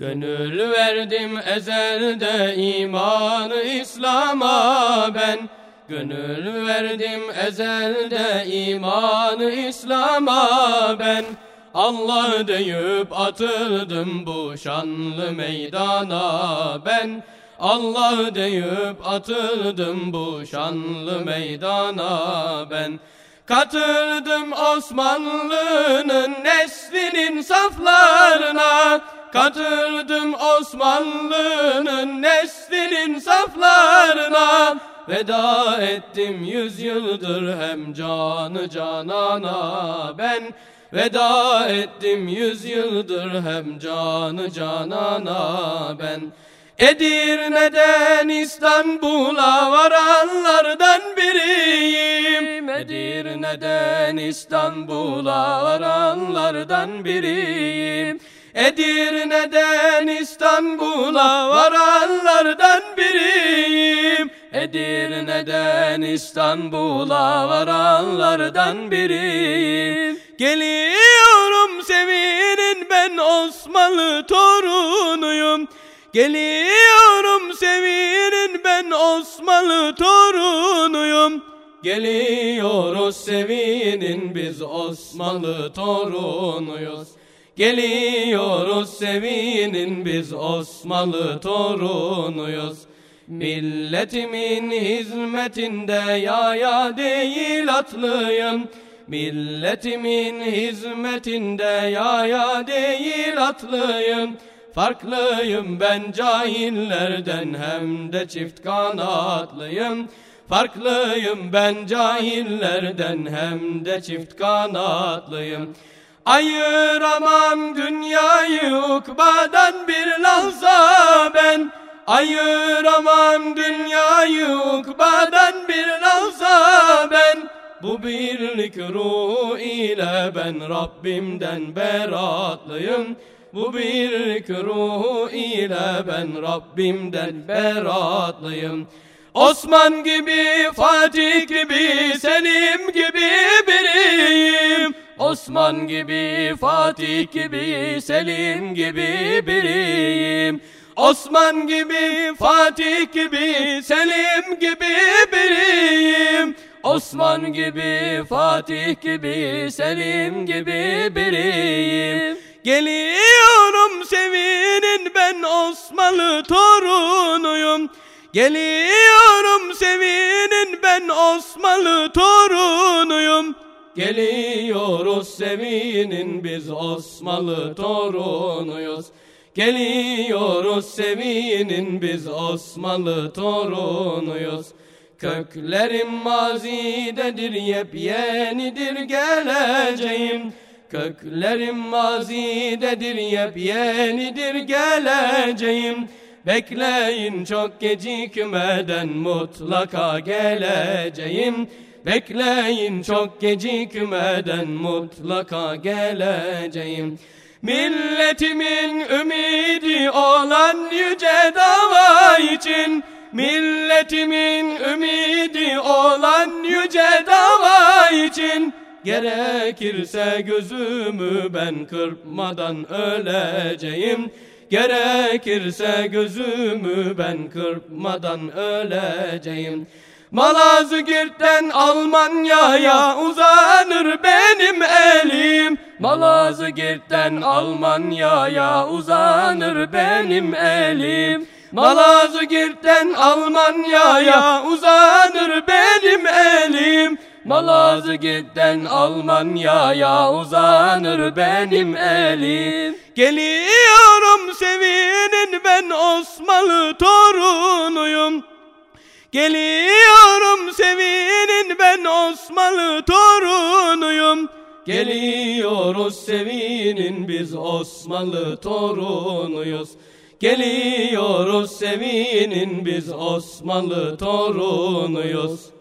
Gönül verdim ezelde imanı İslam'a ben. Gönül verdim ezelde imanı İslam'a ben. Allah deyip atıldım bu şanlı meydana ben. Allah deyip atıldım bu şanlı meydana ben Katıldım Osmanlı'nın neslinin saflarına. Katıldım Osmanlı'nın neslinin saflarına. Veda ettim yüz yıldır hem canı canana ben. Veda ettim yüz yıldır hem canı canana ben. Edirne'den İstanbul'a varanlardan biriyim Edirne'den İstanbul'a varanlardan biriyim. Edirne'den İstanbul'a varanlardan biriyim. Edirne'den İstanbul'a varanlardan biriyim. Geliyorum sevinin ben Osmanlı torunuyum. Geliyorum sevinin ben Osmanlı torunuyum Geliyoruz sevinin biz Osmanlı torunuyuz. Geliyoruz sevinin biz Osmanlı torunuyuz. Milletimin hizmetinde yaya değil atlıyım. Milletimin hizmetinde yaya değil atlıyım. Farklıyım ben cahillerden hem de çift kanatlıyım Farklıyım ben cahillerden hem de çift kanatlıyım. Ayıramam dünyayı ukbadan bir lahza ben. Ayıramam dünyayı ukbadan bir lahza ben. Bu birlik ruh ile ben Rabbimden beratlıyım. Bu birlik ruh ile ben Rabbimden beratlıyım Osman gibi, Fatih gibi, Selim gibi biriyim. Osman gibi, Fatih gibi, Selim gibi biriyim. Osman gibi, Fatih gibi, Selim gibi biriyim. Osman gibi, Fatih gibi, Selim gibi biriyim. Geliyorum sevinin ben Osmanlı torunuyum Geliyorum sevinin ben Osmanlı torunuyum. Geliyoruz sevinin biz Osmanlı torunuyuz. Geliyoruz sevinin biz Osmanlı torunuyuz. Köklerim mazidedir yepyenidir geleceğim. Köklerim mazidedir yepyenidir geleceğim Bekleyin çok gecikmeden mutlaka geleceğim. Bekleyin çok gecikmeden mutlaka geleceğim. Milletimin ümidi olan yüce dava için Milletimin ümidi olan yüce dava için. Gerekirse gözümü ben kırpmadan öleceğim Gerekirse gözümü ben kırpmadan öleceğim. Malazgirt'ten Almanya'ya uzanır benim elim. Malazgirt'ten Almanya'ya uzanır benim elim. Malazgirt'ten Almanya'ya uzanır benim Malazgirt'ten Almanya'ya uzanır benim elim. Geliyorum sevinin ben Osmanlı torunuyum. Geliyorum sevinin ben Osmanlı torunuyum. Geliyoruz sevinin biz Osmanlı torunuyuz. Geliyoruz sevinin biz Osmanlı torunuyuz